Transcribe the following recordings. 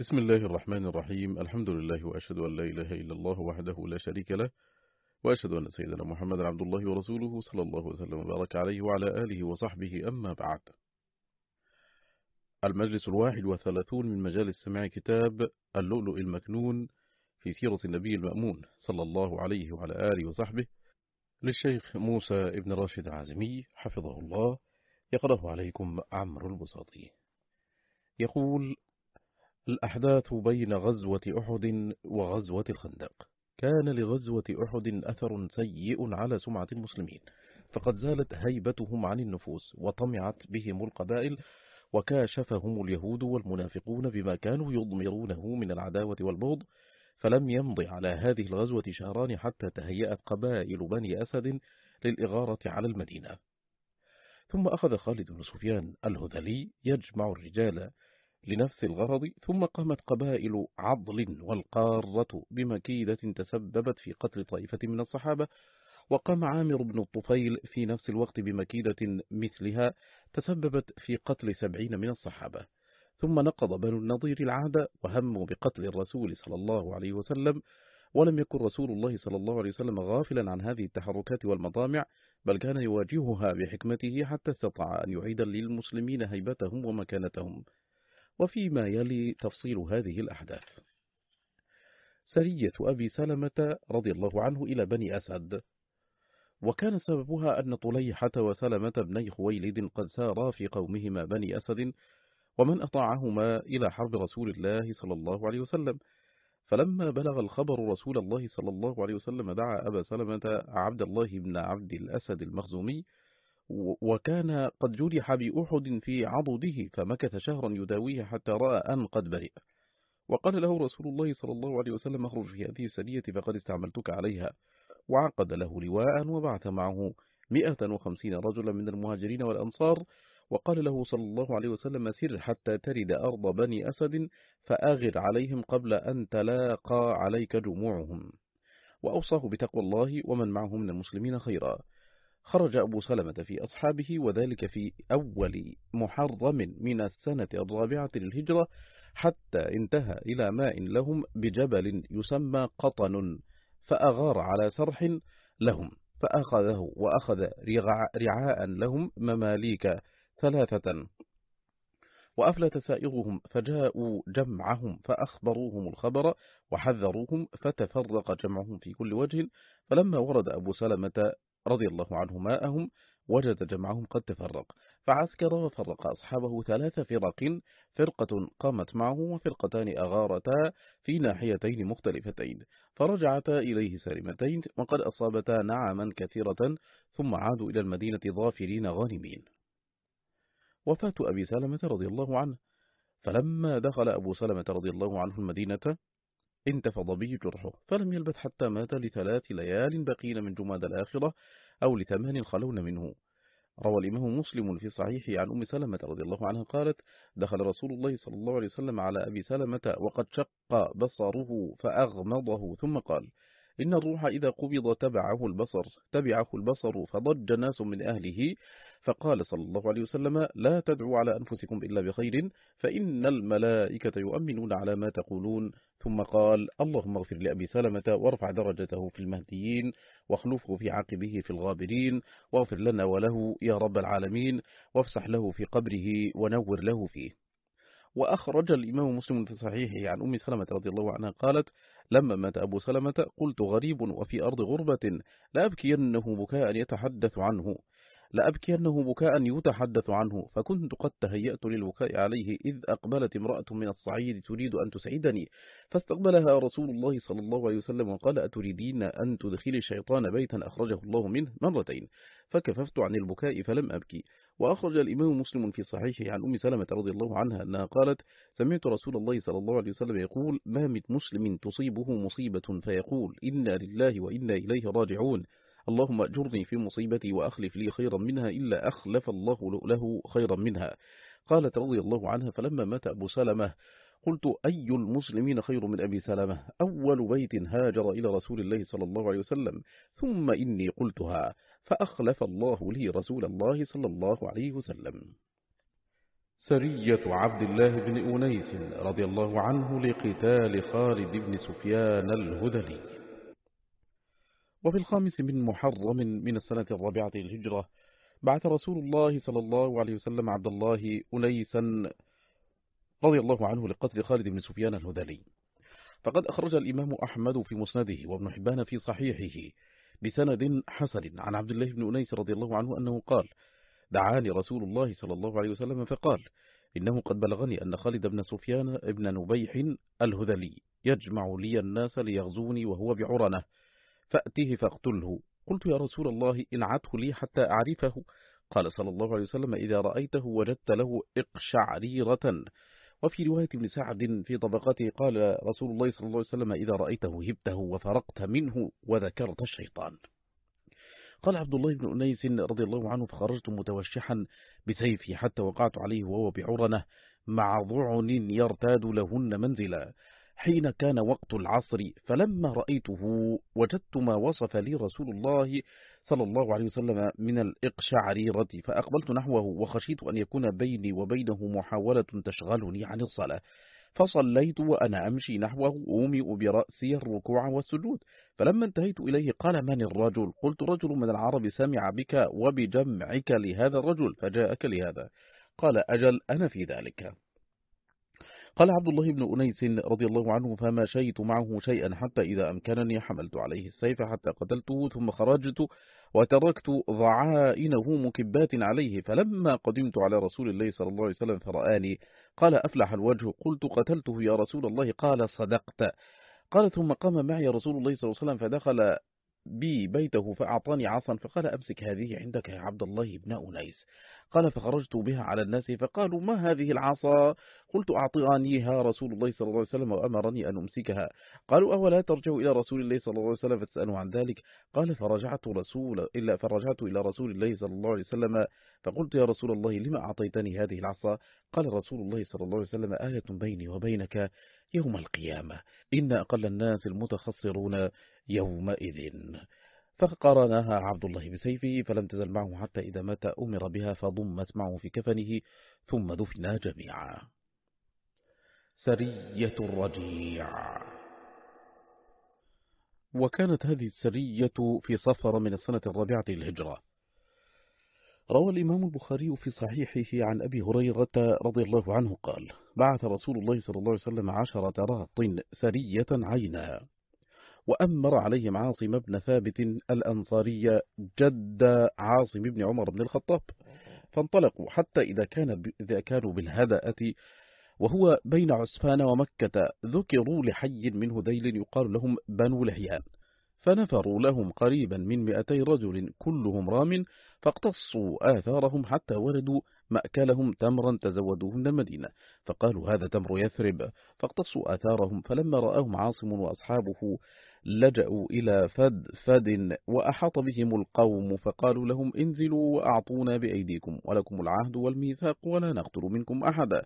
بسم الله الرحمن الرحيم. الحمد لله وأشهد أن لا إله إلا الله وحده لا شريك له وأشهد أن سيدنا محمد عبد الله ورسوله صلى الله وسلم وبارك عليه وعلى آله وصحبه. أما بعد المجلس الواحد وثلاثون من مجال السماع كتاب اللؤلؤ المكنون في سيرة النبي المأمون صلى الله عليه وعلى آله وصحبه للشيخ موسى ابن راشد العازمي حفظه الله. يقرأه عليكم عمرو البساطي. يقول الأحداث بين غزوة أحد وغزوة الخندق. كان لغزوة أحد أثر سيء على سمعة المسلمين فقد زالت هيبتهم عن النفوس وطمعت بهم القبائل وكاشفهم اليهود والمنافقون بما كانوا يضمرونه من العداوة والبغض. فلم يمضي على هذه الغزوة شهران حتى تهيأت قبائل بني أسد للإغارة على المدينة. ثم أخذ خالد بن سفيان الهذلي يجمع الرجال لنفس الغرض ثم قامت قبائل عضل والقارة بمكيدة تسببت في قتل طائفة من الصحابة وقام عامر بن الطفيل في نفس الوقت بمكيدة مثلها تسببت في قتل سبعين من الصحابة. ثم نقض بنو النضير العهد وهموا بقتل الرسول صلى الله عليه وسلم ولم يكن رسول الله صلى الله عليه وسلم غافلا عن هذه التحركات والمطامع بل كان يواجهها بحكمته حتى استطاع أن يعيد للمسلمين هيبتهم ومكانتهم. وفيما يلي تفصيل هذه الأحداث. سرية أبي سلمة رضي الله عنه إلى بني أسد. وكان سببها أن طليحة وسلمة بني خويلد قد سارا في قومهما بني أسد ومن أطاعهما إلى حرب رسول الله صلى الله عليه وسلم. فلما بلغ الخبر رسول الله صلى الله عليه وسلم دعا أبا سلمة عبد الله بن عبد الأسد المخزومي وكان قد جرح بأحد في عضده فمكث شهرا يداويه حتى رأى أن قد برئ. وقال له رسول الله صلى الله عليه وسلم اخرج في هذه السرية فقد استعملتك عليها. وعقد له لواء وبعث معه مئة وخمسين رجلا من المهاجرين والأنصار. وقال له صلى الله عليه وسلم سر حتى ترد أرض بني أسد فآغر عليهم قبل أن تلاقى عليك جموعهم وأوصاه بتقوى الله ومن معه من المسلمين خيرا. خرج أبو سلمة في أصحابه وذلك في أول محرم من السنة الرابعة للهجرة حتى انتهى إلى ماء لهم بجبل يسمى قطن فأغار على سرح لهم فأخذه وأخذ رعاء لهم مماليك ثلاثة وأفلت سائغهم فجاءوا جمعهم فأخبروهم الخبر وحذروهم فتفرق جمعهم في كل وجه فلما ورد أبو سلمة رضي الله عنه ماءهم وجد جمعهم قد تفرق. فعسكر وفرق أصحابه ثلاث فرق فرقة قامت معه وفرقتان أغارتا في ناحيتين مختلفتين فرجعتا إليه سالمتين وقد أصابتا نعما كثيرة ثم عادوا إلى المدينة ظافرين غانمين. وفاة أبي سلمة رضي الله عنه. فلما دخل أبو سلمة رضي الله عنه المدينة انتفض به جرحه فلم يلبث حتى مات لثلاث ليال بقين من جماد الآخرة أو لثمان خلون منه. روى الإمام مسلم في صحيحه عن أم سلمة رضي الله عنها قالت دخل رسول الله صلى الله عليه وسلم على أبي سلمة وقد شق بصره فأغمضه ثم قال إن الروح إذا قبض تبعه البصر تبعه البصر فضج ناس من أهله فقال صلى الله عليه وسلم لا تدعوا على أنفسكم إلا بخير فإن الملائكة يؤمنون على ما تقولون. ثم قال اللهم اغفر لأبي سلمة وارفع درجته في المهديين واخلفه في عقبه في الغابرين واغفر لنا وله يا رب العالمين وافسح له في قبره ونور له فيه. وأخرج الإمام مسلم في صحيحه عن أم سلمة رضي الله عنها قالت لما مات أبو سلمة قلت غريب وفي أرض غربة لا أبكينه بكاء يتحدث عنه. لأبكينه بكاء يتحدث عنه فكنت قد تهيأت للبكاء عليه إذ أقبلت امرأة من الصعيد تريد أن تسعدني. فاستقبلها رسول الله صلى الله عليه وسلم وقال أتريدين أن تدخلي الشيطان بيتا؟ أخرجه الله منه مرتين. فكففت عن البكاء فلم أبكي. وأخرج الإمام مسلم في صحيحه عن أم سلمة رضي الله عنها أنها قالت سمعت رسول الله صلى الله عليه وسلم يقول ما من مسلم تصيبه مصيبة؟ فيقول إنا لله وإنا إليه راجعون. اللهم أجرني في مصيبتي وأخلف لي خيرا منها إلا أخلف الله له خيرا منها. قالت رضي الله عنها فلما مات أبو سلمة قلت أي المسلمين خير من أبي سلمة؟ أول بيت هاجر إلى رسول الله صلى الله عليه وسلم ثم إني قلتها فأخلف الله لي رسول الله صلى الله عليه وسلم. سرية عبد الله بن أنيس رضي الله عنه لقتال خالد بن سفيان الهذلي. وفي الخامس من محرم من السنة الرابعة للهجرة بعث رسول الله صلى الله عليه وسلم عبد الله أنيسا رضي الله عنه لقتل خالد بن سفيان الهذلي. فقد أخرج الإمام أحمد في مسنده وابن حبان في صحيحه بسند حسن. عن عبد الله بن أنيس رضي الله عنه أنه قال دعاني رسول الله صلى الله عليه وسلم فقال إنه قد بلغني أن خالد بن سفيان ابن نبيح الهذلي يجمع لي الناس ليغزوني وهو بعرنة فأتيه فاقتله. قلت يا رسول الله انعته لي حتى أعرفه. قال صلى الله عليه وسلم إذا رأيته وجدت له إقشعريرة وفي رواية ابن سعد في طبقته قال رسول الله صلى الله عليه وسلم إذا رأيته هبته وفرقت منه وذكرت الشيطان. قال عبد الله بن أنيس رضي الله عنه فخرجت متوشحا بسيفي حتى وقعت عليه وهو بعرنة مع ضعن يرتاد لهن منزلا. حين كان وقت العصر فلما رأيته وجدت ما وصف لي رسول الله صلى الله عليه وسلم من الإقشعريرة فأقبلت نحوه وخشيت أن يكون بيني وبينه محاولة تشغلني عن الصلاة. فصليت وأنا أمشي نحوه أومئ برأسي الركوع والسجود. فلما انتهيت إليه قال من الرجل؟ قلت رجل من العرب سمع بك وبجمعك لهذا الرجل فجاءك لهذا. قال أجل أنا في ذلك. قال عبد الله بن أنيس رضي الله عنه فما شيت معه شيئا حتى إذا أمكنني حملت عليه السيف حتى قتلته ثم خرجت وتركت ضعائنه مكبات عليه فلما قدمت على رسول الله صلى الله عليه وسلم فرآني قال أفلح الوجه؟ قلت قتلته يا رسول الله. قال صدقت. قال ثم قام معي رسول الله صلى الله عليه وسلم فدخل بي بيته فأعطاني عصا فقال أمسك هذه عندك يا عبد الله بن أنيس. قال فخرجت بها على الناس فقالوا ما هذه العصا؟ قلت أعطانيها رسول الله صلى الله عليه وسلم وأمرني أن أمسكها. قالوا أولا ترجع إلى رسول الله صلى الله عليه وسلم فتسألوا عن ذلك؟ قال فرجعت, رسول إلا فرجعت إلى رسول الله صلى الله عليه وسلم. فقلت يا رسول الله لما أعطيتني هذه العصا؟ قال رسول الله صلى الله عليه وسلم آية بيني وبينك. يوم القيامة إن أقل الناس المتخصرون يومئذ. فقرنها عبد الله بسيفه فلم تزل معه حتى إذا مات أمر بها فضمت معه في كفنه ثم دفنا جميعا. سرية الرجيع. وكانت هذه السرية في صفر من السنة الرابعة للهجرة. روى الإمام البخاري في صحيحه عن أبي هريرة رضي الله عنه قال بعث رسول الله صلى الله عليه وسلم عشرة راط سرية عينا وأمر عليهم عاصم بن ثابت الأنصاري جد عاصم بن عمر بن الخطاب فانطلقوا حتى إذا, كان إذا كانوا بالهدأة وهو بين عسفان ومكة ذكروا لحي من هذيل يقال لهم بنو لحيان فنفروا لهم قريبا من مئتي رجل كلهم رام فاقتصوا آثارهم حتى وردوا مأكلهم تمرا تزودوه من المدينة. فقالوا هذا تمر يثرب. فاقتصوا آثارهم فلما رآهم عاصم وأصحابه لجأوا إلى فد فد وأحاط بهم القوم فقالوا لهم انزلوا وأعطونا بأيديكم ولكم العهد والميثاق ولا نقتل منكم أحدا.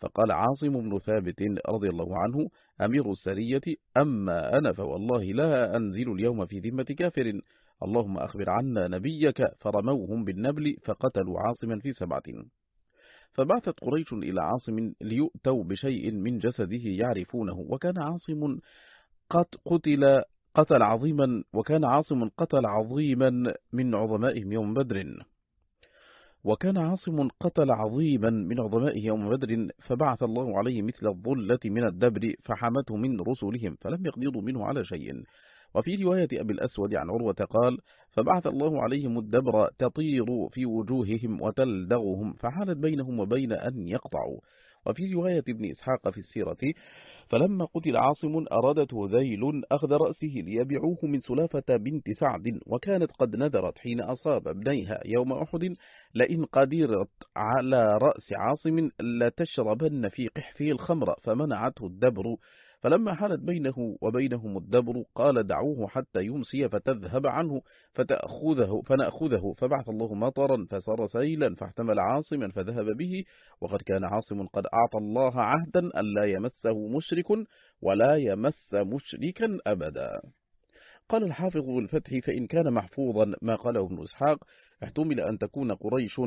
فقال عاصم بن ثابت رضي الله عنه أمير السرية أما أنا فوالله لا أنزل اليوم في ذمة كافر. اللهم أخبر عنا نبيك فرموهم بالنبل فقتلوا عاصما في سبعة. فبعثت قريش إلى عاصم ليؤتوا بشيء من جسده يعرفونه وكان عاصم قد قتل قتل عظيما وكان عاصم قتل عظيما من عظمائهم يوم بدر. وكان عاصم قتل عظيما من عظمائه يوم بدر فبعث الله عليه مثل الظلة من الدبر فحمته من رسلهم فلم يقدروا منه على شيء. وفي رواية أبي الأسود عن عروة قال فبعث الله عليهم الدبر تطير في وجوههم وتلدغهم فحالت بينهم وبين أن يقطعوا. وفي رواية ابن إسحاق في السيرة فلما قتل عاصم أرادته ذيل أخذ رأسه ليبيعوه من سلافة بنت سعد وكانت قد ندرت حين أصاب ابنيها يوم أحد لئن قدرت على رأس عاصم لتشربن في قحفه الخمر فمنعته الدبر فلما حالت بينه وبينهم الدبر قال دعوه حتى يمسي فتذهب عنه فتأخذه فنأخذه فبعث الله مطرا فصار سيلا فاحتمل عاصما فذهب به وقد كان عاصم قد أعطى الله عهدا ألا يمسه مشرك ولا يمس مشركا أبدا. قال الحافظ الفتح فإن كان محفوظا ما قاله ابن إسحاق احتمل أن تكون قريش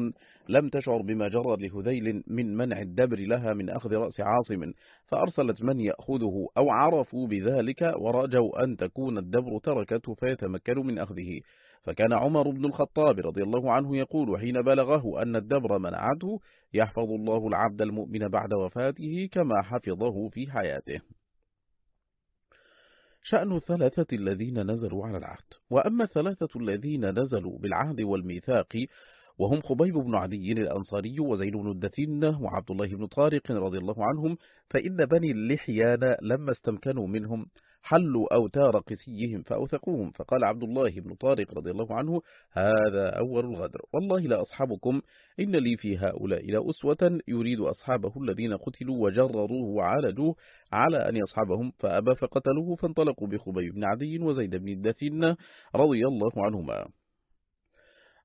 لم تشعر بما جرى لهذيل من منع الدبر لها من أخذ رأس عاصم فأرسلت من يأخذه أو عرفوا بذلك ورجوا أن تكون الدبر تركته فيتمكن من أخذه. فكان عمر بن الخطاب رضي الله عنه يقول حين بلغه أن الدبر منعته يحفظ الله العبد المؤمن بعد وفاته كما حفظه في حياته. شأن الثلاثة الذين نزلوا على العهد. وأما الثلاثة الذين نزلوا بالعهد والميثاق وهم خبيب بن عدي الأنصاري وزين بن الدثين وعبد الله بن طارق رضي الله عنهم فإن بني اللحيان لما استمكنوا منهم حلوا أوتار قسيهم فأوثقوهم. فقال عبد الله بن طارق رضي الله عنه هذا أول الغدر. والله لا أصحابكم إن لي في هؤلاء إلى أسوة. يريد أصحابه الذين قتلوا وجرروه وعالجوه على أن يصحبهم فأبى فقتلوه فانطلقوا بخبي بن عدي وزيد بن الدثين رضي الله عنهما.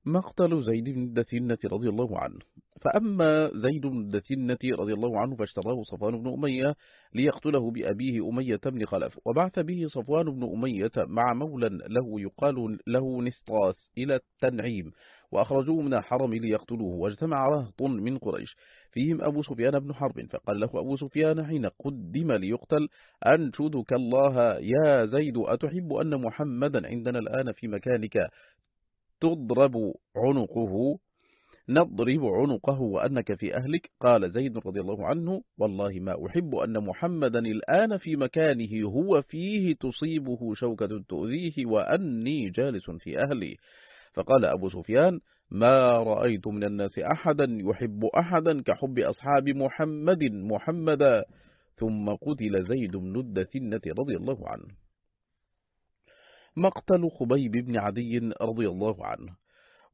مقتل زيد بن الدثنة رضي الله عنه. فأما زيد بن الدثنة رضي الله عنه فاشتراه صفوان بن أمية ليقتله بأبيه أمية بن خلف. وبعث به صفوان بن أمية مع مولا له يقال له نسطاس إلى التنعيم وأخرجوه من الحرم ليقتلوه. واجتمع رهط من قريش. فيهم أبو سفيان بن حرب. فقال له أبو سفيان حين قدم ليقتل أنشدك الله يا زيد أتحب أن محمدا عندنا الآن في مكانك؟ تضرب عنقه نضرب عنقه وأنك في أهلك. قال زيد رضي الله عنه والله ما أحب أن محمدا الآن في مكانه هو فيه تصيبه شوكة تؤذيه وأني جالس في أهلي. فقال أبو سفيان ما رأيت من الناس أحدا يحب أحدا كحب أصحاب محمد محمدا. ثم قتل زيد بن الدثنة رضي الله عنه. مقتل خبيب بن عدي رضي الله عنه.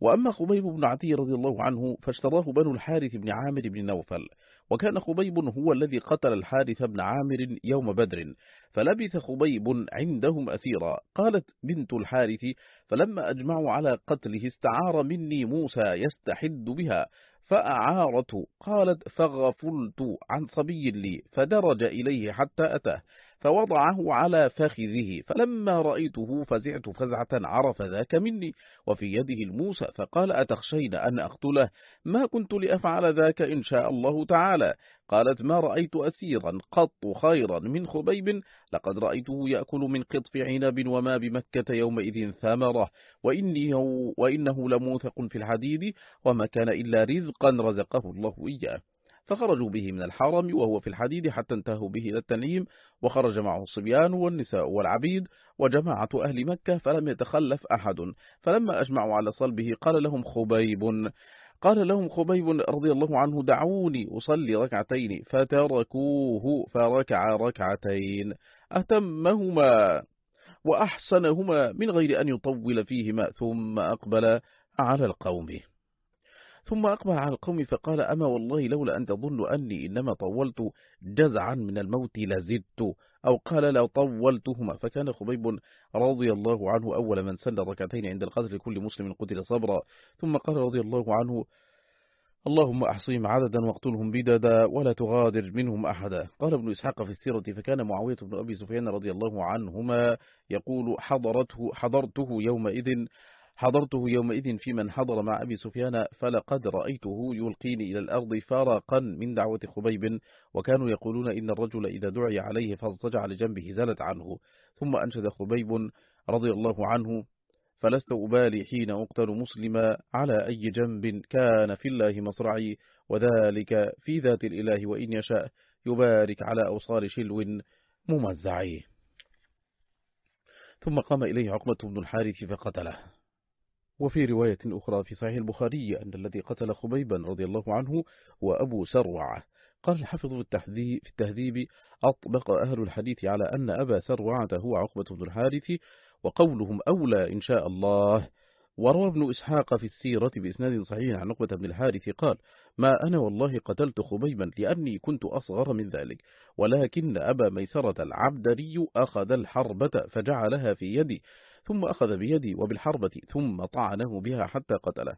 وأما خبيب بن عدي رضي الله عنه فاشتراه بنو الحارث بن عامر بن نوفل. وكان خبيب هو الذي قتل الحارث بن عامر يوم بدر. فلبث خبيب عندهم أسيرا. قالت بنت الحارث فلما أجمعوا على قتله استعار مني موسى يستحد بها. فأعارته. قالت فغفلت عن صبي لي. فدرج إليه حتى أتاه. فوضعه على فخذه. فلما رأيته فزعت فزعة عرف ذاك مني وفي يده الموسى. فقال أتخشين أن أقتله؟ ما كنت لأفعل ذاك إن شاء الله تعالى. قالت ما رأيت أسيرا قط خيرا من خبيب. لقد رأيته يأكل من قطف عنب وما بمكة يومئذ ثمرة. وإنه, وإنه لموثق في الحديد وما كان إلا رزقا رزقه الله إياه. فخرجوا به من الحرم وهو في الحديد حتى انتهوا به إلى التنعيم وخرج معه الصبيان والنساء والعبيد وجماعة أهل مكة فلم يتخلف أحد. فلما أجمعوا على صلبه قال لهم خبيب قال لهم خبيب رضي الله عنه دعوني أصلي ركعتين. فتركوه فركع ركعتين. أتمهما وأحسنهما من غير أن يطول فيهما ثم أقبل على القوم. ثم أقبل على القوم فقال أما والله لولا أن تظن أني إنما طولت جزعا من الموت لزدت أو قال لو طولتهما. فكان خبيب رضي الله عنه أول من سن ركعتين عند القتل لكل مسلم قتل صبرا. ثم قال رضي الله عنه اللهم أحصيهم عددا واقتلهم بددا ولا تغادر منهم أحدا. قال ابن إسحاق في السيرة فكان معاوية بن أبي سفيان رضي الله عنهما يقول حضرته, حضرته يومئذ حضرته يومئذ في من حضر مع أبي سفيان فلقد رأيته يلقيني إلى الأرض فارقا من دعوة خبيب وكانوا يقولون إن الرجل إذا دعي عليه فاضطجع لجنبه زلت عنه. ثم أنشد خبيب رضي الله عنه فلست أبالي حين أقتل مسلما على أي جنب كان في الله مصرعي وذلك في ذات الإله وإن يشاء يبارك على أوصار شلو ممزعي. ثم قام إليه عقبة بن الحارث فقتله. وفي رواية أخرى في صحيح البخاري أن الذي قتل خبيبا رضي الله عنه هو أبو سروعة قال الحافظ في التهذيب أطبق أهل الحديث على أن أبا سروعة هو عقبة بن الحارث وقولهم أولى إن شاء الله. وروى ابن إسحاق في السيرة بإسناد صحيح عن عقبة بن الحارث قال ما أنا والله قتلت خبيبا لأني كنت أصغر من ذلك ولكن أبا ميسرة العبدري أخذ الحربة فجعلها في يدي ثم أخذ بيدي وبالحربة ثم طعنه بها حتى قتله.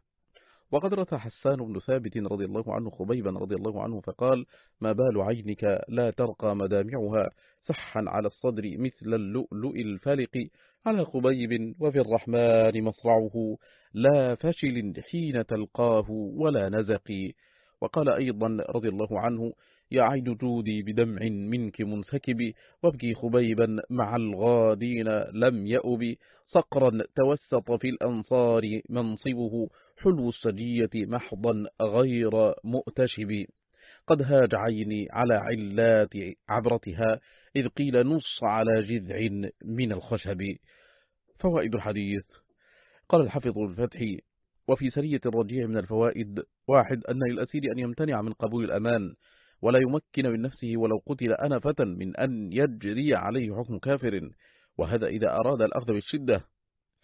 وقد رثى حسان بن ثابت رضي الله عنه خبيبا رضي الله عنه فقال ما بال عينك لا ترقى مدامعها صحا على الصدر مثل اللؤلؤ الفالق. على خبيب وفي الرحمن مصرعه. لا فشل حين تلقاه ولا نزق. وقال أيضا رضي الله عنه يا عين جودي بدمع منك منسكب. وابكي خبيبا مع الغادين لم يأب صقرا توسط في الأنصار منصبه حلو السجية محضا غير مؤتشب. قد هاج عيني على علات عبرتها إذ قيل نص على جذع من الخشب. فوائد الحديث. قال الحفظ الفتح وفي سرية الرجيع من الفوائد واحد أن للأسير أن يمتنع من قبول الأمان ولا يمكن من نفسه ولو قتل أنفة من أن يجري عليه حكم كافر. وهذا إذا أراد الأخذ بالشدة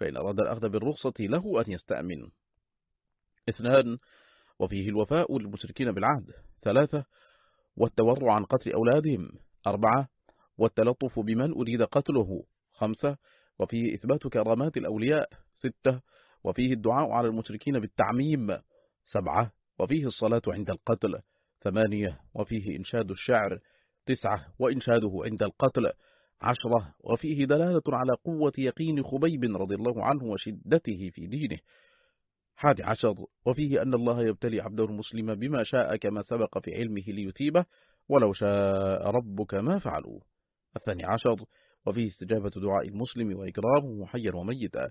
فإن أراد الأخذ بالرخصة له أن يستأمن. اثنان وفيه الوفاء للمشركين بالعهد. ثلاثة والتورع عن قتل أولادهم. أربعة والتلطف بمن أريد قتله. خمسة وفيه إثبات كرامات الأولياء. ستة وفيه الدعاء على المشركين بالتعميم. سبعة وفيه الصلاة عند القتل. ثمانية وفيه إنشاد الشعر. تسعة وإنشاده عند القتل. عشرة وفيه دلالة على قوة يقين خبيب رضي الله عنه وشدته في دينه. حادي عشر وفيه أن الله يبتلي عبده المسلم بما شاء كما سبق في علمه ليثيبه ولو شاء ربك ما فعلوا الثاني عشر وفيه استجابة دعاء المسلم وإكرامه حيا وميتا.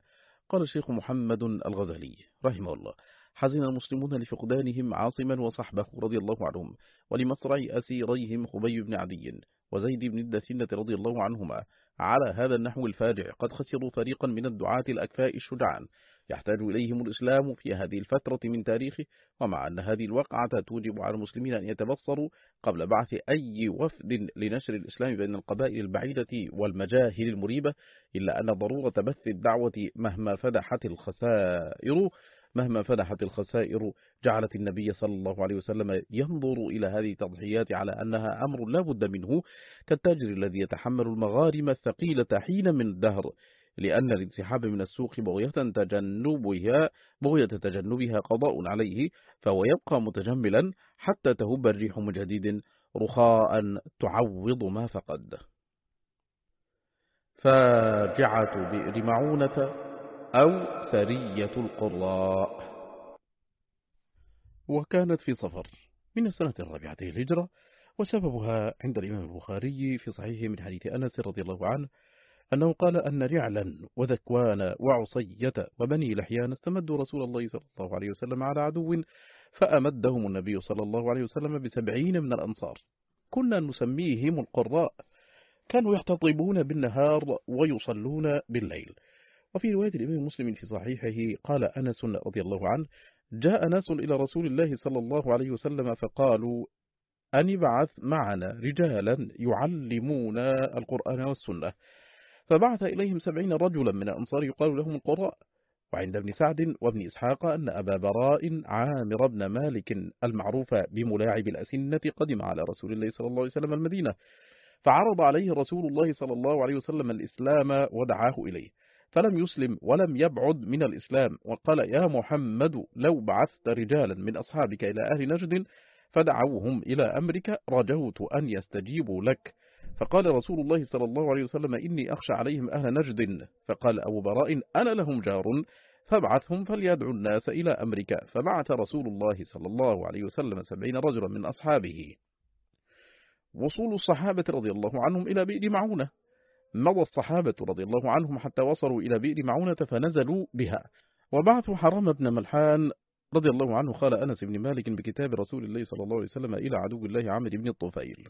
قال الشيخ محمد الغزالي رحمه الله. حزن المسلمون لفقدانهم عاصما وصحبه رضي الله عنهم ولمصرع أسيريهم خبي بن عدي وزيد بن الدسنة رضي الله عنهما. على هذا النحو الفاجع قد خسروا فريقا من الدعاة الأكفاء الشجعان. يحتاج إليهم الإسلام في هذه الفترة من تاريخه ومع أن هذه الوقعة توجب على المسلمين أن يتبصروا قبل بعث أي وفد لنشر الإسلام بين القبائل البعيدة والمجاهل المريبة إلا أن ضرورة بث الدعوة مهما فدحت الخسائر مهما فدحت الخسائر جعلت النبي صلى الله عليه وسلم ينظر إلى هذه التضحيات على أنها أمر لا بد منه كالتاجر الذي يتحمل المغارم الثقيلة حين من الدهر لأن الانسحاب من السوق بغية تجنبها, بغية تجنبها قضاء عليه فهو يبقى متجملا حتى تهب الريح من جديد رخاء تعوض ما فقد. فاجعة بئر معونة أو سرية القراء. وكانت في صفر من السنة الرابعة الهجرة وسببها عند الإمام البخاري في صحيحه من حديث أنس رضي الله عنه أنه قال أن رعلا وذكوان وعصية وبني لحيان استمدوا رسول الله صلى الله عليه وسلم على عدو فأمدهم النبي صلى الله عليه وسلم بسبعين من الأنصار. كنا نسميهم القراء. كانوا يحتطبون بالنهار ويصلون بالليل. وفي رواية الإمام مسلم في صحيحه قال أنس رضي الله عنه جاء ناس إلى رسول الله صلى الله عليه وسلم فقالوا أن يبعث معنا رجالا يعلمون القرآن والسنة. فبعث إليهم سبعين رجلا من الأنصار يقال لهم القراء. وعند ابن سعد وابن إسحاق أن أبا براء عامر بن مالك المعروف بملاعب الأسنة قدم على رسول الله صلى الله عليه وسلم المدينة. فعرض عليه رسول الله صلى الله عليه وسلم الإسلام ودعاه إليه. فلم يسلم ولم يبعد من الإسلام وقال يا محمد لو بعثت رجالا من أصحابك إلى أهل نجد فدعوهم إلى أمرك رجوت أن يستجيبوا لك. فقال رسول الله صلى الله عليه وسلم إني أخشى عليهم أهل نجد. فقال أبو براء أنا لهم جار فابعثهم فليدعوا الناس إلى أمرك. فبعث رسول الله صلى الله عليه وسلم سبعين رجلا من أصحابه. وصول الصحابة رضي الله عنهم إلى بئر معونة. مضى الصحابة رضي الله عنهم حتى وصلوا إلى بئر معونة فنزلوا بها. وبعثوا حرام بن ملحان رضي الله عنه قال أنس بن مالك بكتاب رسول الله صلى الله عليه وسلم إلى عدو الله عامر بن الطفيل.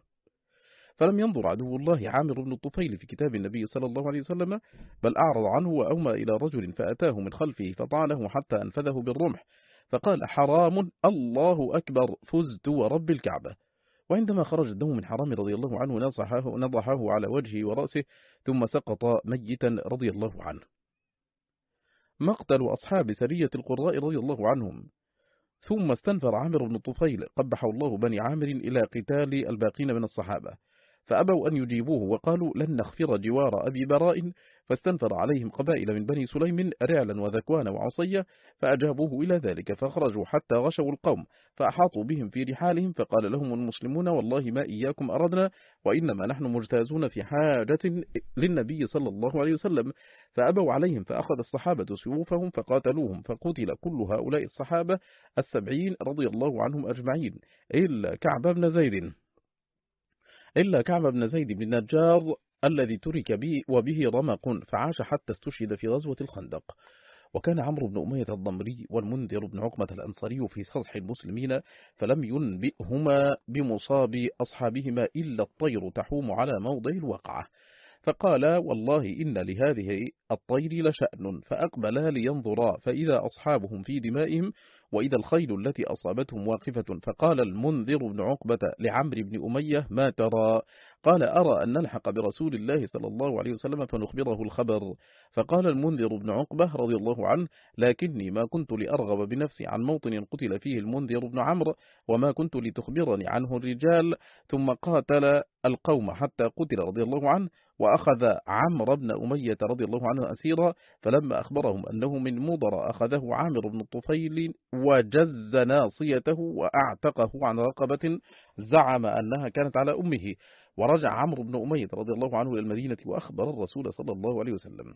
فلم ينظر عدو الله عامر بن الطفيل في كتاب النبي صلى الله عليه وسلم بل أعرض عنه وأومى إلى رجل فأتاه من خلفه فطعنه حتى أنفذه بالرمح فقال حرام الله أكبر فزت ورب الكعبة. وعندما خرج الدم من حرام رضي الله عنه نضحه, نضحه على وجهه ورأسه ثم سقط ميتا رضي الله عنه. مقتل أصحاب سرية القراء رضي الله عنهم. ثم استنفر عامر بن الطفيل قبح الله بني عامر إلى قتال الباقين من الصحابة. فأبوا أن يجيبوه وقالوا لن نخفر جوار أبي براء فاستنفر عليهم قبائل من بني سليم رعلا وذكوان وعصية فأجابوه إلى ذلك فخرجوا حتى غشوا القوم فأحاطوا بهم في رحالهم فقال لهم المسلمون والله ما إياكم أردنا وإنما نحن مجتازون في حاجة للنبي صلى الله عليه وسلم. فأبوا عليهم فأخذ الصحابة سيوفهم فقاتلوهم فقتل كل هؤلاء الصحابة السبعين رضي الله عنهم أجمعين إلا كعب بن زيد إلا كعب بن زيد بن النجار الذي ترك به وبه رمق فعاش حتى استشهد في غزوة الخندق. وكان عمرو بن أمية الضمري والمنذر بن عقمة الأنصاري في صلح المسلمين فلم ينبئهما بمصاب أصحابهما إلا الطير تحوم على موضع الوقعة. فقال والله إن لهذه الطير لشأن فأقبلا لينظرا فإذا أصحابهم في دمائهم وإذا الخيل التي أصابتهم واقفة فقال المنذر بن عقبة لعمر بن أمية ما ترى؟ قال أرى أن نلحق برسول الله صلى الله عليه وسلم فنخبره الخبر. فقال المنذر بن عقبة رضي الله عنه لكني ما كنت لأرغب بنفسي عن موطن قتل فيه المنذر بن عمرو وما كنت لتخبرني عنه الرجال. ثم قاتل القوم حتى قتل رضي الله عنه وأخذ عمرو بن أمية رضي الله عنه أسيرا فلما أخبرهم أنه من مضر أخذه عامر بن الطفيل وجز ناصيته وأعتقه عن رقبة زعم أنها كانت على أمه. ورجع عمرو بن أمية رضي الله عنه إلى المدينة وأخبر الرسول صلى الله عليه وسلم.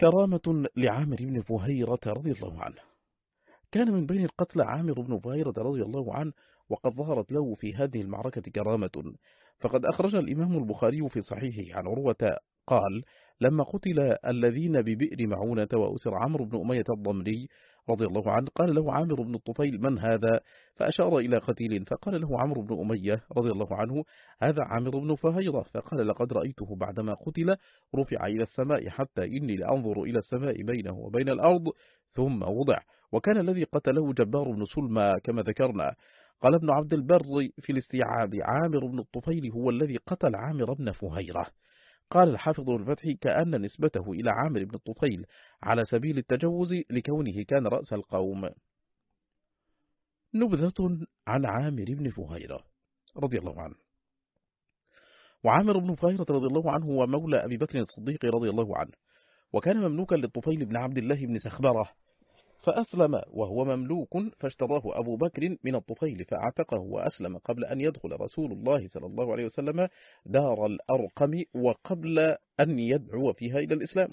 كرامة لعامر بن فهيرة رضي الله عنه. كان من بين القتلى عامر بن فهيرة رضي الله عنه وقد ظهرت له في هذه المعركة كرامة. فقد أخرج الإمام البخاري في صحيحه عن عروة قال لما قتل الذين ببئر معونة وأسر عمرو بن أمية الضمري رضي الله عنه قال له عامر بن الطفيل من هذا؟ فأشار إلى قتيل فقال له عمرو بن أمية رضي الله عنه هذا عامر بن فهيرة. فقال لقد رأيته بعدما قتل رفع إلى السماء حتى إني لأنظر إلى السماء بينه وبين الأرض ثم وضع. وكان الذي قتله جبار بن سلمى كما ذكرنا. قال ابن عبد البر في الاستيعاب عامر بن الطفيل هو الذي قتل عامر بن فهيرة. قال الحافظ الفتح كأن نسبته إلى عامر بن الطفيل على سبيل التجوز لكونه كان رأس القوم. نبذة عن عامر بن فهيرة رضي الله عنه. وعامر بن فهيرة رضي الله عنه هو مولى أبي بكر الصديق رضي الله عنه وكان مملوكا للطفيل بن عبد الله بن سخبرة فأسلم وهو مملوك فاشتراه أبو بكر من الطفيل فأعتقه وأسلم قبل أن يدخل رسول الله صلى الله عليه وسلم دار الأرقم وقبل أن يدعو فيها إلى الإسلام.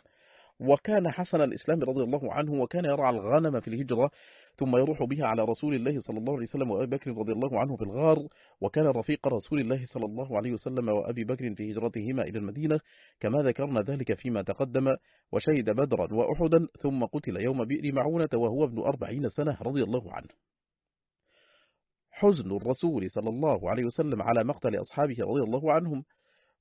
وكان حسن الإسلام رضي الله عنه وكان يرعى الغنم في الهجرة ثم يروح بها على رسول الله صلى الله عليه وسلم وأبي بكر رضي الله عنه في الغار وكان رفيق رسول الله صلى الله عليه وسلم وأبي بكر في هجرتهما إلى المدينة كما ذكرنا ذلك فيما تقدم وشهد بدرا وأحدا ثم قتل يوم بئر معونة وهو ابن أربعين سنة رضي الله عنه. حزن الرسول صلى الله عليه وسلم على مقتل أصحابه رضي الله عنهم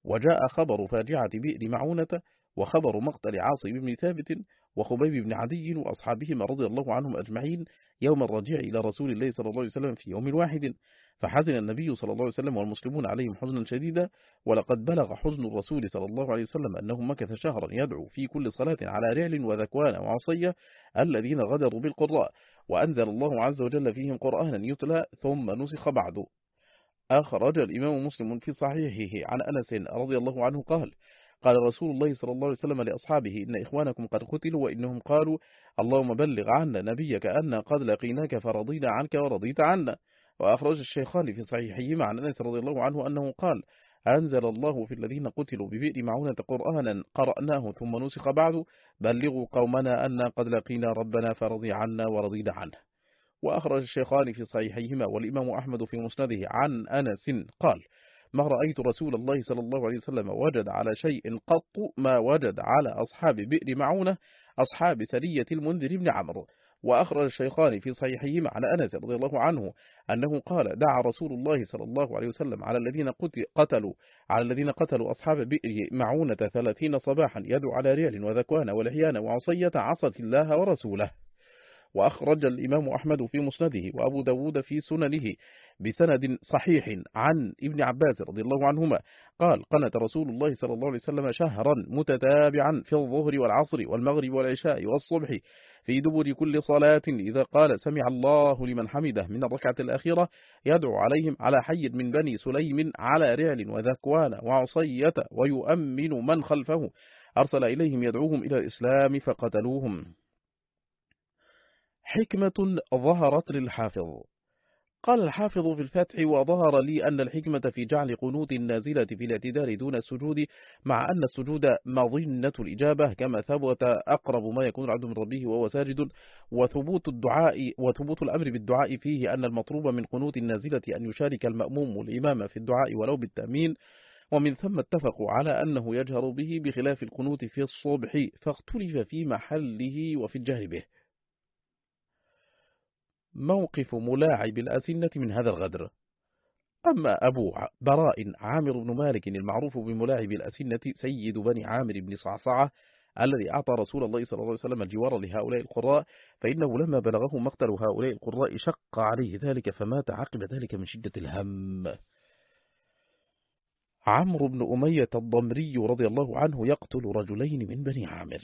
وجاء خبر فاجعة بئر معونة وخبر مقتل عاصم بن ثابت وخبيب بن عدي وأصحابهما رضي الله عنهم أجمعين يوم الرجيع إلى رسول الله صلى الله عليه وسلم في يوم واحد. فحزن النبي صلى الله عليه وسلم والمسلمون عليهم حزنا شديدا. ولقد بلغ حزن الرسول صلى الله عليه وسلم أنه مكث شهرا يدعو في كل صلاة على رعل وذكوان وعصية الذين غدروا بالقراء. وأنزل الله عز وجل فيهم قرآنا يتلى ثم نسخ بعد أخرج الإمام مسلم في صحيحه عن أنس رضي الله عنه قال قال رسول الله صلى الله عليه وسلم لأصحابه إن إخوانكم قد قتلوا وإنهم قالوا اللهم بلغ عنا نبيك أن قد لقيناك فرضينا عنك ورضيت عنا. وأخرج الشيخان في صحيحهما عن أنس رضي الله عنه أنه قال أنزل الله في الذين قتلوا ببئر معونة قرآنا قرأناه ثم نسخ بعد بلغوا قومنا أن قد لقينا ربنا فرضي عنا ورضينا عنه. وأخرج الشيخان في صحيحيهما والإمام أحمد في مسنده عن أنس قال ما رأيت رسول الله صلى الله عليه وسلم وجد على شيء قط ما وجد على أصحاب بئر معونة أصحاب سرية المنذر بن عمرو. وأخرج الشيخان في صحيحهما على أنس رضي الله عنه أنه قال دعا رسول الله صلى الله عليه وسلم على الذين قتلوا على الذين قتلوا أصحاب بئر معونة ثلاثين صباحا يدعو على ريال وذكوان ولحيان وعصية عصت الله ورسوله. وأخرج الإمام أحمد في مسنده وأبو داود في سننه بسند صحيح عن ابن عباس رضي الله عنهما. قال قنت رسول الله صلى الله عليه وسلم شهرا متتابعا في الظهر والعصر والمغرب والعشاء والصبح في دبر كل صلاة إذا قال سمع الله لمن حمده. من الركعة الأخيرة يدعو عليهم على حي من بني سليم على رعل وذكوان وعصية ويؤمن من خلفه. أرسل إليهم يدعوهم إلى الإسلام فقتلوهم. حكمة ظهرت للحافظ. قال الحافظ في الفتح وظهر لي أن الحكمة في جعل قنوت النازلة في الاعتدال دون السجود مع أن السجود مظنة الإجابة كما ثبت أقرب ما يكون العبد من ربه وهو ساجد وثبوت الدعاء وثبوت الأمر بالدعاء فيه أن المطلوب من قنوت النازلة أن يشارك المأموم الإمام في الدعاء ولو بالتأمين. ومن ثم اتفقوا على أنه يجهر به بخلاف القنوت في الصبح فاختلف في محله وفي الجهر به موقف ملاعب الأسنة من هذا الغدر. أما أبو براء عامر بن مالك المعروف بملاعب الأسنة سيد بني عامر بن صعصعة الذي أعطى رسول الله صلى الله عليه وسلم الجوار لهؤلاء القراء فإنه لما بلغه مقتل هؤلاء القراء شق عليه ذلك فمات عقب ذلك من شدة الهم. عمرو بن أمية الضمري رضي الله عنه يقتل رجلين من بني عامر.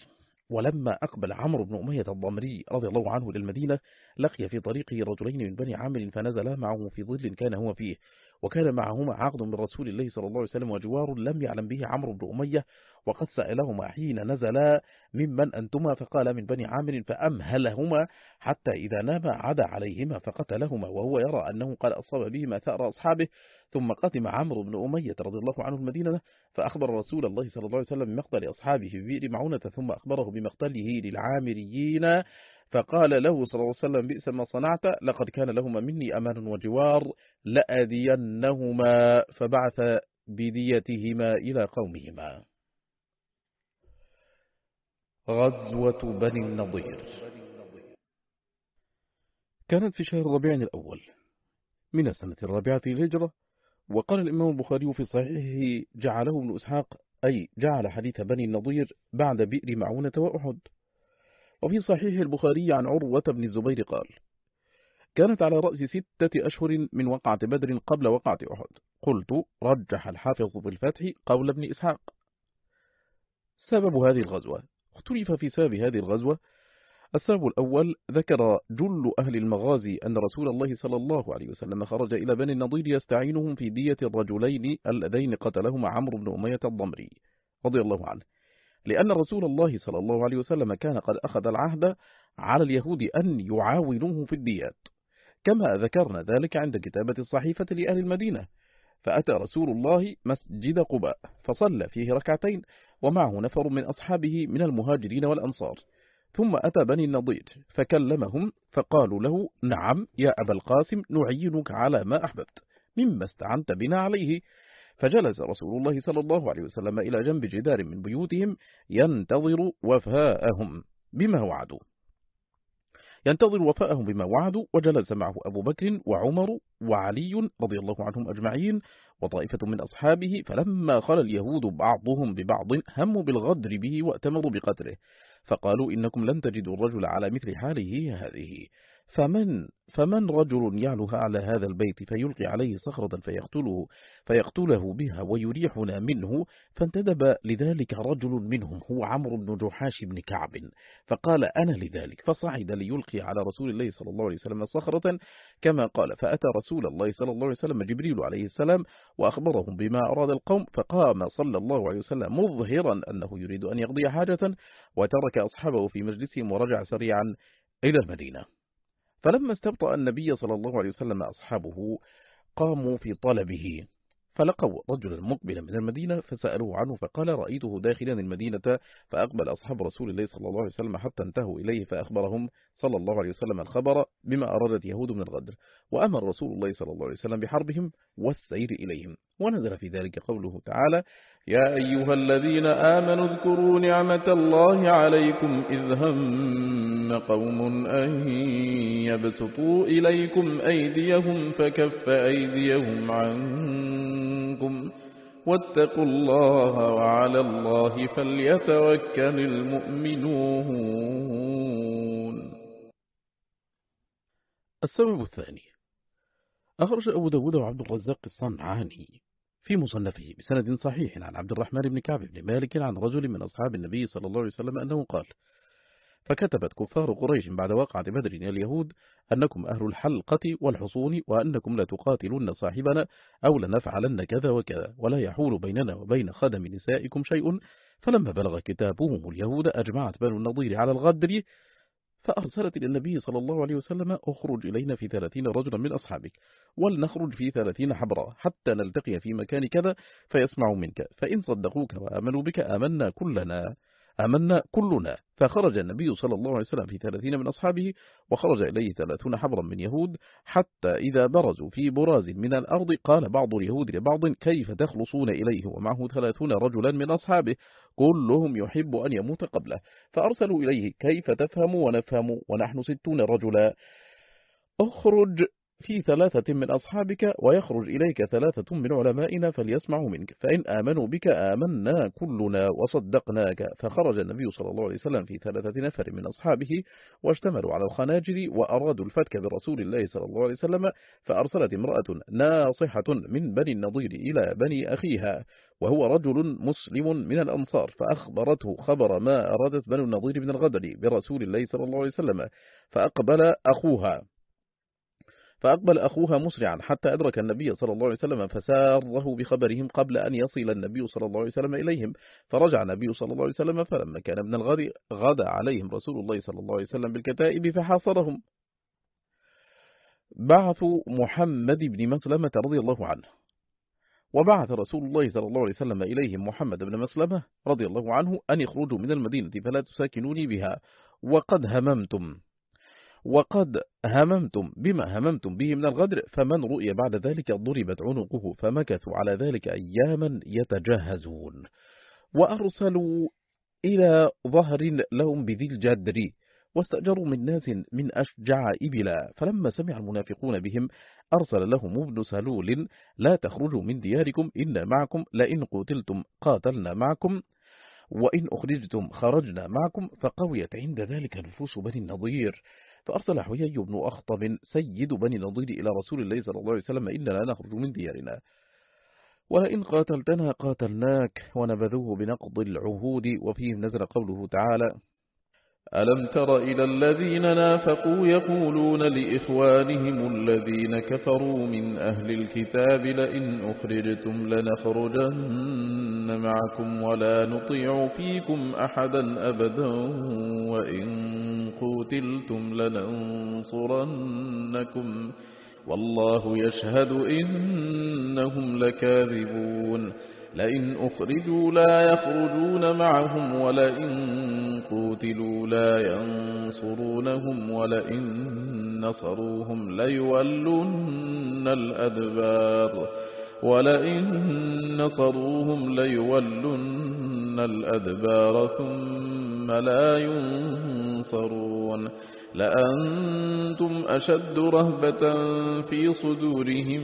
ولما أقبل عمرو بن أمية الضمري رضي الله عنه للمدينة لقي في طريقه رجلين من بني عامر فنزلا معه في ظل كان هو فيه وكان معهما عقد من رسول الله صلى الله عليه وسلم وجوار لم يعلم به عمرو بن أمية وقد سألهما حين نزلا ممن أنتما؟ فقال من بني عامر فأمهلهما حتى إذا نام عدا عليهما فقتلهما وهو يرى أنه قد أصاب بهما ثأر أصحابه. ثم قدم عمرو بن أمية رضي الله عنه المدينة فأخبر رسول الله صلى الله عليه وسلم بمقتل أصحابه في بئر معونة ثم أخبره بمقتله للعامريين. فقال له صلى الله عليه وسلم بئس ما صنعت لقد كان لهما مني أمان وجوار لأذينهما فبعث بديتهما إلى قومهما. غزوة بني النضير. كانت في شهر ربيع الأول من السنة الرابعة الهجرة وقال الإمام البخاري في صحيحه جعله ابن إسحاق أي جعل حديث بني النضير بعد بئر معونة وأحد. وفي صحيح البخاري عن عروة بن الزبير قال كانت على رأس ستة أشهر من وقعة بدر قبل وقعة أحد. قلت رجح الحافظ بالفتح قول ابن إسحاق. سبب هذه الغزوة. اختلف في سبب هذه الغزوة. السبب الأول ذكر جل أهل المغازي أن رسول الله صلى الله عليه وسلم خرج إلى بني النضير يستعينهم في دية الرجلين اللذين قتلهما عمرو بن أمية الضمري رضي الله عنه. لأن رسول الله صلى الله عليه وسلم كان قد أخذ العهد على اليهود أن يعاونوه في الديات. كما ذكرنا ذلك عند كتابة الصحيفة لأهل المدينة. فأتى رسول الله مسجد قباء فصلى فيه ركعتين ومعه نفر من أصحابه من المهاجرين والأنصار. ثم أتى بني النضير فكلمهم فقالوا له نعم يا أبا القاسم نعينك على ما أحببت مما استعنت بنا عليه. فجلس رسول الله صلى الله عليه وسلم إلى جنب جدار من بيوتهم ينتظر وفاءهم بما وعدوا. ينتظر وفاءهم بما وعدوا وجلس معه أبو بكر وعمر وعلي رضي الله عنهم أجمعين وطائفة من أصحابه فلما خل اليهود بعضهم ببعض هموا بالغدر به وأتمروا بقتله فقالوا إنكم لن تجدوا الرجل على مثل حاله هذه. فمن فمن رجل يعلها على هذا البيت فيلقي عليه صخرة فيقتله, فيقتله بها ويريحنا منه فانتدب لذلك رجل منهم هو عمرو بن جحاش بن كعب. فقال أنا لذلك فصعد ليلقي على رسول الله صلى الله عليه وسلم صخرة كما قال فأتى رسول الله صلى الله عليه وسلم جبريل عليه السلام وأخبرهم بما أراد القوم فقام صلى الله عليه وسلم مظهرا أنه يريد أن يقضي حاجة وترك أصحابه في مجلسهم ورجع سريعا إلى المدينة. فلما استبطأ النبي صلى الله عليه وسلم أصحابه قاموا في طلبه فلقوا رجلا مقبلا من المدينة فسألوه عنه فقال رأيته داخلا المدينة؟ فأقبل أصحاب رسول الله صلى الله عليه وسلم حتى انتهوا إليه فأخبرهم صلى الله عليه وسلم الخبر بما أرادت يهود من الغدر وأمر رسول الله صلى الله عليه وسلم بحربهم والسير إليهم. ونزل في ذلك قوله تعالى يا أيها الذين آمنوا اذكروا نعمة الله عليكم إذ هم قوم أن يبسطوا إليكم أيديهم فكف أيديهم عنكم واتقوا الله وعلى الله فليتوكل المؤمنون. السبب الثاني أخرج أبو داود وعبد الرزاق الصنعاني في مصنفه بسند صحيح عن عبد الرحمن بن كعب بن مالك عن رجل من أصحاب النبي صلى الله عليه وسلم أنه قال فكتبت كفار قريش بعد واقعة بدر اليهود أنكم أهل الحلقة والحصون وأنكم لا تقاتلون صاحبنا أو لنفعلن كذا وكذا ولا يحول بيننا وبين خدم نسائكم شيء. فلما بلغ كتابهم اليهود أجمعت بنو النضير على الغدر فأرسلت إلى النبي صلى الله عليه وسلم أخرج إلينا في ثلاثين رجلا من أصحابك ولنخرج في ثلاثين حبرا حتى نلتقي في مكان كذا فيسمع منك فإن صدقوك وآمنوا بك آمنا كلنا. آمنا كلنا. فخرج النبي صلى الله عليه وسلم في ثلاثين من أصحابه وخرج إليه ثلاثون حبرا من يهود حتى إذا برزوا في براز من الأرض قال بعض اليهود لبعض كيف تخلصون إليه؟ ومعه ثلاثون رجلا من أصحابه كلهم يحب أن يموت قبله. فأرسلوا إليه كيف تفهم ونفهم ونحن ستون رجلا. أخرج في ثلاثة من أصحابك ويخرج إليك ثلاثة من علمائنا فليسمعوا منك. فإن آمنوا بك آمنا كلنا وصدقناك. فخرج النبي صلى الله عليه وسلم في ثلاثة نفر من أصحابه واشتملوا على الخناجر وأرادوا الفتك برسول الله صلى الله عليه وسلم فأرسلت امرأة ناصحة من بني النضير إلى بني أخيها وهو رجل مسلم من الأنصار فأخبرته خبر ما أرادت بني النضير من الغدر برسول الله صلى الله عليه وسلم فأقبل أخوها. فأقبل أخوها مسرعا حتى أدرك النبي صلى الله عليه وسلم فساره بخبرهم قبل أن يصل النبي صلى الله عليه وسلم إليهم. فرجع النبي صلى الله عليه وسلم فلما كان من الغد غدا عليهم رسول الله صلى الله عليه وسلم بالكتائب فحاصرهم. بعث محمد بن مسلمة رضي الله عنه. وبعث رسول الله صلى الله عليه وسلم إليهم محمد بن مسلمة رضي الله عنه أن يخرجوا من المدينة فلا تساكنوني بها وقد هممتم. وقد هممتم بما هممتم به من الغدر فمن رؤي بعد ذلك ضربت عنقه فمكثوا على ذلك أياما يتجهزون. وأرسلوا إلى ظهر لهم بذي الجدر واستأجروا من ناس من أشجع إبلا فلما سمع المنافقون بهم أرسل لهم ابن سلول لا تخرجوا من دياركم إن معكم لئن قتلتم قاتلنا معكم وإن أخرجتم خرجنا معكم فقويت عند ذلك نفوس بني النظير فأرسل حيي بن أخطب سيد بني نضير إلى رسول الله صلى الله عليه وسلم إننا نخرج من ديارنا. ولئن قاتلتنا قاتلناك ونبذوه بنقض العهود. وفيه نزل قوله تعالى ألم تر إلى الذين نافقوا يقولون لإخوانهم الذين كفروا من أهل الكتاب لئن أخرجتم لنخرجن معكم ولا نطيع فيكم أحدا أبدا. وإن قوتلتم لننصرنكم والله يشهد إنهم لكاذبون لئن أخرجوا لا يخرجون معهم ولئن قوتلوا لا ينصرونهم ولئن نصروهم ليولن الأدبار ولئن نصروهم ليولن الأدبار ثم لا ينصرون لأنتم أشد رهبة في صدورهم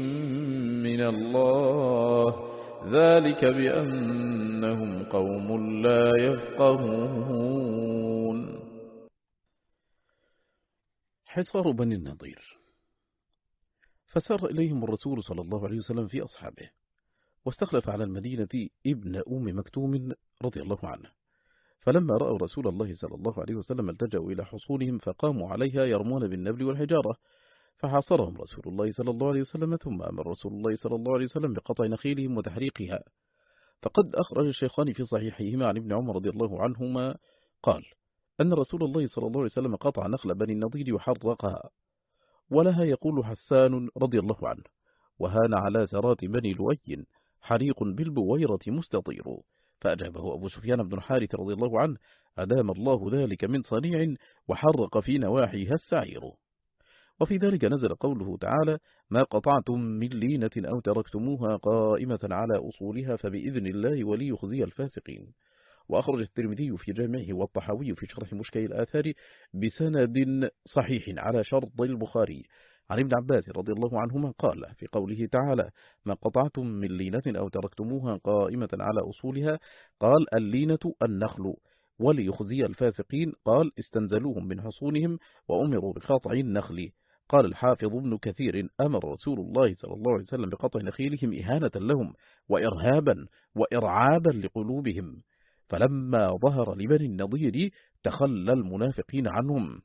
من الله ذلك بأنهم قوم لا يفقهون حصار بني النضير. فسار إليهم الرسول صلى الله عليه وسلم في أصحابه واستخلف على المدينة ابن أم مكتوم رضي الله عنه. فلما رأوا رسول الله صلى الله عليه وسلم التجأوا إلى حصونهم فقاموا عليها يرمون بالنبل والحجارة فحاصرهم رسول الله صلى الله عليه وسلم ثم أمر رسول الله صلى الله عليه وسلم بقطع نخيلهم وتحريقها. فقد أخرج الشيخان في صحيحهما عن ابن عمر رضي الله عنهما قال أن رسول الله صلى الله عليه وسلم قطع نخل بني النضير وحرقها ولها يقول حسان رضي الله عنه وهان على ثرات بني لؤي حريق بالبويرة مستطير. فأجابه أبو سفيان بن الحارث رضي الله عنه أدام الله ذلك من صنيع وحرق في نواحيها السعير. وفي ذلك نزل قوله تعالى ما قطعتم من لينة أو تركتموها قائمة على أصولها فبإذن الله وليخزي الفاسقين. وأخرج الترمذي في جامعه والطحاوي في شرح مشكل الآثار بسند صحيح على شرط البخاري. عن ابن عباس رضي الله عنهما قال في قوله تعالى ما قطعتم من لينة أو تركتموها قائمة على أصولها قال اللينة النخل وليخزي الفاسقين قال استنزلوهم من حصونهم وأمروا بقطع النخل قال الحافظ ابن كثير أمر رسول الله صلى الله عليه وسلم بقطع نخيلهم إهانة لهم وإرهابا وإرعابا لقلوبهم فلما ظهر لبني النضير تخلى المنافقين عنهم.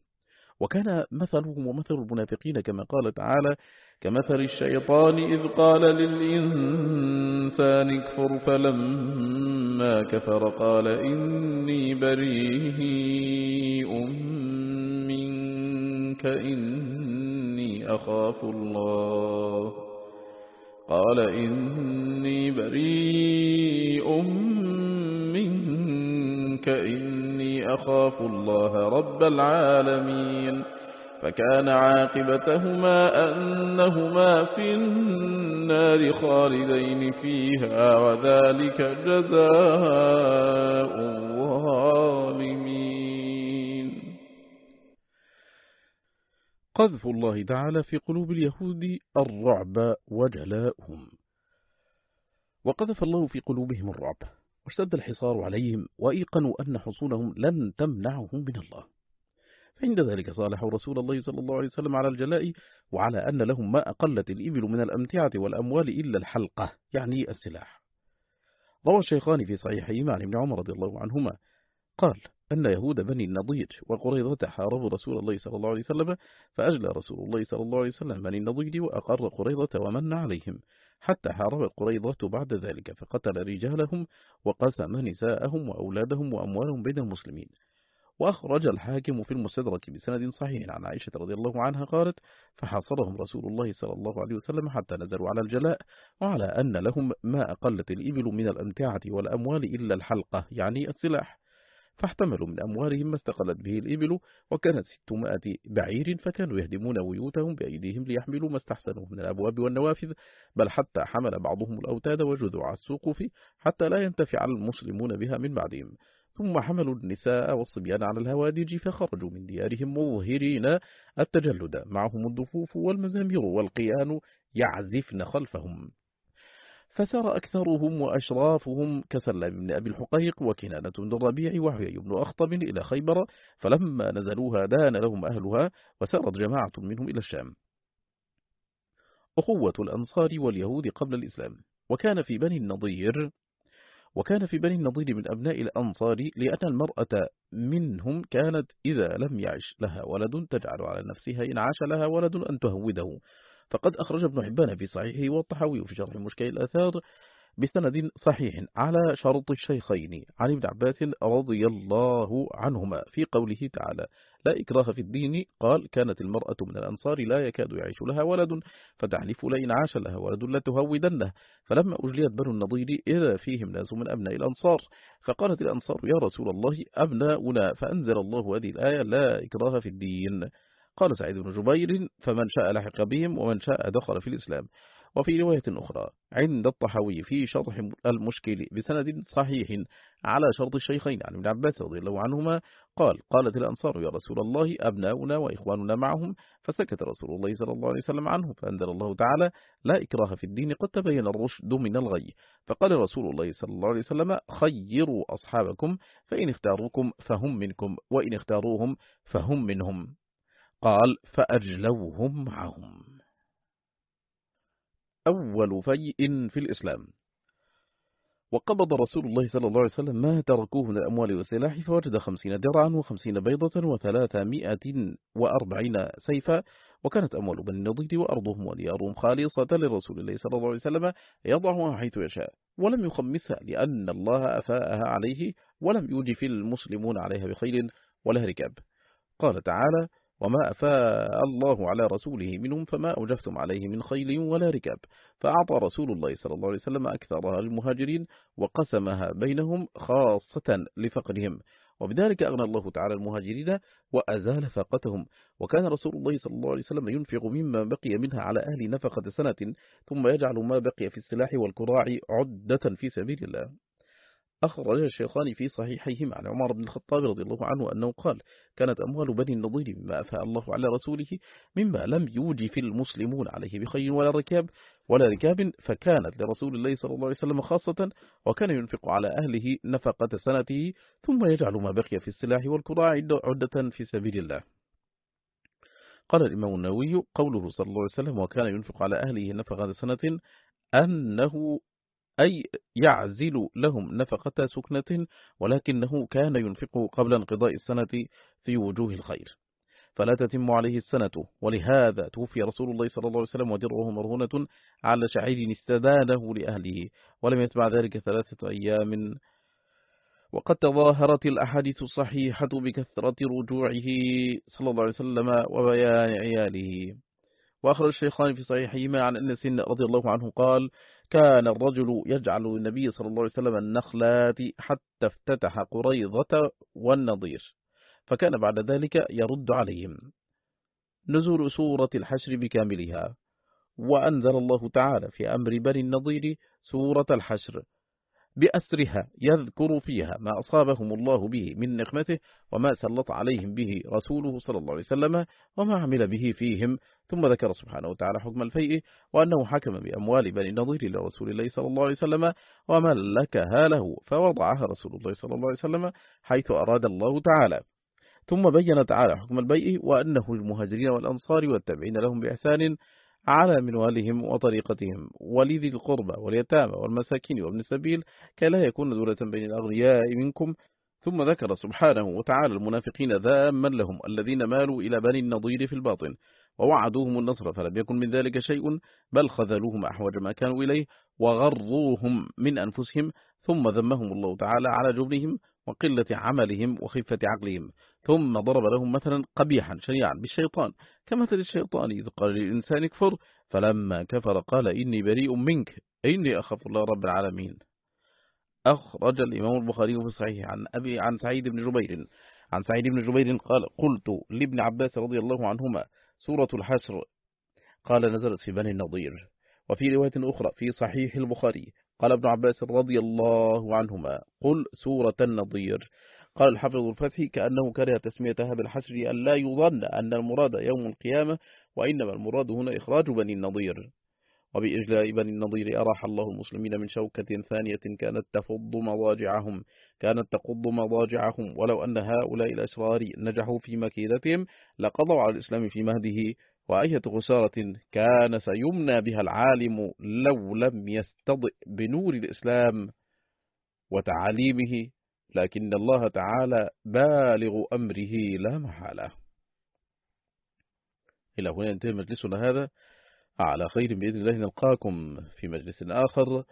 وكان مثلهم ومثل المنافقين كما قال تعالى كمثل الشيطان إذ قال للإنسان اكفر فلما كفر قال إني بريء منك إني أخاف الله قال إني بريء منك إني أخاف الله رب العالمين فكان عاقبتهما أنهما في النار خالدين فيها وذلك جزاء الظالمين. قذف الله تعالى في قلوب اليهود الرعب وجلاؤهم. وقذف الله في قلوبهم الرعب. واشتد الحصار عليهم وأيقنوا أن حصونهم لن تمنعهم من الله. فعند ذلك صالحوا رسول الله صلى الله عليه وسلم على الجلاء وعلى أن لهم ما أقلت الإبل من الأمتعة والأموال إلا الحلقة يعني السلاح. روى الشيخان في صحيحهما عن ابن عمر رضي الله عنهما قال أن يهود بني النضير وقريضة حاربوا رسول الله صلى الله عليه وسلم فأجلى رسول الله صلى الله عليه وسلم بني النضير وأقر قريضة ومن عليهم. حتى حارب قريضة بعد ذلك فقتل رجالهم وقسم نساءهم وأولادهم وأموالهم بين المسلمين. وأخرج الحاكم في المستدرك بسند صحيح عن عائشة رضي الله عنها قالت فحاصرهم رسول الله صلى الله عليه وسلم حتى نزلوا على الجلاء وعلى أن لهم ما أقلت الإبل من الأمتعة والأموال إلا الحلقة يعني السلاح. فاحتملوا من أموالهم ما استقلت به الإبل وكانت ستمائة بعير فكانوا يهدمون بيوتهم بأيديهم ليحملوا ما استحسنوا من الأبواب والنوافذ بل حتى حمل بعضهم الأوتاد وجذوع السقف حتى لا ينتفع المسلمون بها من بعدهم. ثم حملوا النساء والصبيان على الهوادج فخرجوا من ديارهم مظهرين التجلد معهم الضفوف والمزامير والقيان يعزفن خلفهم. فسار أكثرهم وأشرافهم كسلم بن أبي الحقيق وكنانة بن الربيع وحيي بن أخطب إلى خيبر فلما نزلوها دان لهم أهلها وسارت جماعة منهم إلى الشام. أخوة الأنصار واليهود قبل الإسلام. وكان في بني النضير وكان في بني النضير من أبناء الأنصار لأن المرأة منهم كانت إذا لم يعش لها ولد تجعل على نفسها إن عاش لها ولد أن تهوده. فقد أخرج ابن حبان في صحيحه والطحاوي في شرح مشكل الأثار بسند صحيح على شرط الشيخين عن ابن عباس رضي الله عنهما في قوله تعالى لا إكراه في الدين قال كانت المرأة من الأنصار لا يكاد يعيش لها ولد فتحلف لئن عاش لها ولد لتهودنه فلما أجليت بنو النضير إذا فيهم ناس من أبناء الأنصار فقالت الأنصار يا رسول الله أبناؤنا فأنزل الله هذه الآية لا إكراه في الدين. قال سعيد بن جبير فمن شاء لحق بهم ومن شاء دخل في الإسلام. وفي رواية أخرى عند الطحوي في شرح المشكل بسند صحيح على شرط الشيخين عن ابن عباس رضي الله عنهما قال قالت الأنصار يا رسول الله أبناؤنا وإخواننا معهم. فسكت رسول الله صلى الله عليه وسلم عنه فأنزل الله تعالى لا إكراه في الدين قد تبين الرشد من الغي. فقال رسول الله صلى الله عليه وسلم خيروا أصحابكم فإن اختاروكم فهم منكم وإن اختاروهم فهم منهم. قال فأجلوهم معهم. أول فيء في الإسلام. وقبض رسول الله صلى الله عليه وسلم ما تركوه من الأموال والسلاح فوجد خمسين درعا وخمسين بيضة وثلاثمائة وأربعين سيفا وكانت أموال بني النضير وأرضهم وديارهم خالصة لرسول الله صلى الله عليه وسلم يضعها حيث يشاء. ولم يخمسها لأن الله أفاءها عليه ولم يوجف المسلمون عليها بخير ولا ركاب. قال تعالى وما أفاء الله على رسوله منهم فما أوجفتم عليه من خيل ولا ركاب. فأعطى رسول الله صلى الله عليه وسلم أكثرها للمهاجرين وقسمها بينهم خاصة لفقرهم. وبذلك أغنى الله تعالى المهاجرين وأزال فاقتهم. وكان رسول الله صلى الله عليه وسلم ينفق مما بقي منها على أهل نفقة سنة ثم يجعل ما بقي في السلاح والكراع عدة في سبيل الله. أخرج الشيخان في صحيحيهما عن عمر بن الخطاب رضي الله عنه أنه قال كانت أموال بني النضير مما أفاء الله على رسوله مما لم يوجف المسلمون عليه بخير ولا ركاب ولا ركاب فكانت لرسول الله صلى الله عليه وسلم خاصة وكان ينفق على أهله نفقة سنته ثم يجعل ما بقي في السلاح والكراع عدة في سبيل الله. قال الإمام النووي قوله صلى الله عليه وسلم وكان ينفق على أهله نفقة سنة أنه أي يعزل لهم نفقة سكنة ولكنه كان ينفق قبل انقضاء السنة في وجوه الخير. فلا تتم عليه السنة ولهذا توفي رسول الله صلى الله عليه وسلم ودره مرهونة على شعير استدانه لأهله. ولم يتبع ذلك ثلاثة أيام. وقد تظاهرت الأحاديث الصحيحة بكثرة رجوعه صلى الله عليه وسلم وبيان عياله. وأخرج الشيخان في صحيحهما عن أنس رضي الله عنه قال كان الرجل يجعل النبي صلى الله عليه وسلم النخلات حتى افتتح قريضة والنظير فكان بعد ذلك يرد عليهم. نزول سورة الحشر بكاملها وأنزل الله تعالى في أمر بني النظير سورة الحشر بأسرها يذكر فيها ما أصابهم الله به من نقمته وما سلط عليهم به رسوله صلى الله عليه وسلم وما عمل به فيهم. ثم ذكر سبحانه وتعالى حكم الفيء وأنه حكم بأموال بني النظير لرسول الله صلى الله عليه وسلم وملكها له فوضعها رسول الله صلى الله عليه وسلم حيث أراد الله تعالى. ثم بين تعالى حكم البيء وأنه المهاجرين والأنصار والتابعين لهم بإحسان على منوالهم وطريقتهم ولذي القربى واليتامى والمساكين وابن السبيل كي لا يكون دولة بين الأغنياء منكم. ثم ذكر سبحانه وتعالى المنافقين ذاما لهم الذين مالوا إلى بني النضير في الباطن ووعدوهم النصر فلم يكن من ذلك شيء بل خذلوهم أحوج ما كانوا إليه وغروهم من أنفسهم ثم ذمهم الله تعالى على جبنهم وقلة عملهم وخفة عقلهم. ثم ضرب لهم مثلا قبيحا شنيعا بالشيطان كمثل الشيطان إذ قال للإنسان كفر فلما كفر قال إني بريء منك إني أخاف الله رب العالمين. أخرج الإمام البخاري في الصحيح عن أبي عن سعيد بن جبير عن سعيد بن جبير قال قلت لابن عباس رضي الله عنهما سورة الحشر قال نزلت في بني النضير وفي رواية أخرى في صحيح البخاري قال ابن عباس رضي الله عنهما قل سورة النضير قال الحافظ الفتح كأنه كره تسميتها بالحشر أن لا يظن أن المراد يوم القيامة وإنما المراد هنا إخراج بني النضير. وبإجلاء بني النضير أراح الله المسلمين من شوكة ثانية كانت تفض مضاجعهم كانت تقض مضاجعهم. ولو أن هؤلاء الأشرار نجحوا في مكيدتهم لقضوا على الإسلام في مهده. وأية خسارة كان سيمنى بها العالم لو لم يستضئ بنور الإسلام وتعاليمه لكن الله تعالى بالغ أمره لا محالة. إلى هنا ينتهي مجلسنا هذا. على خير بإذن الله نلقاكم في مجلس آخر.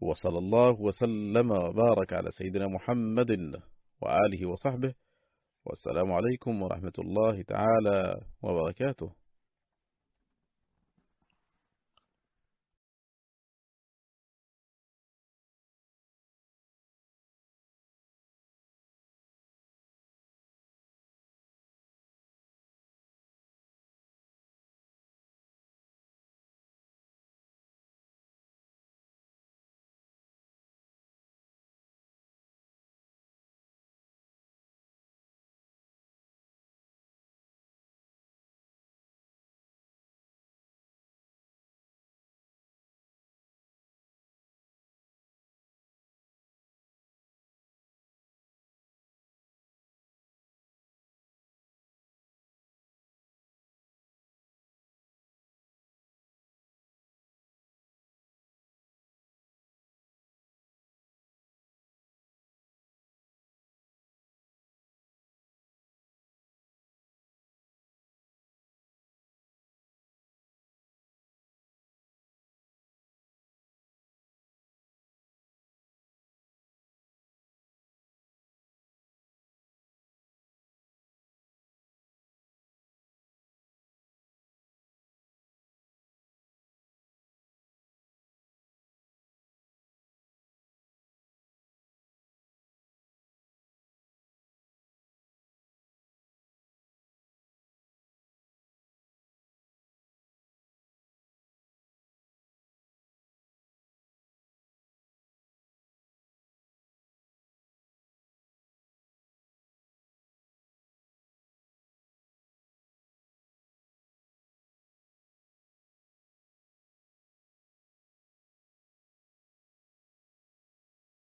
وصلى الله وسلم وبارك على سيدنا محمد وآله وصحبه. والسلام عليكم ورحمة الله تعالى وبركاته.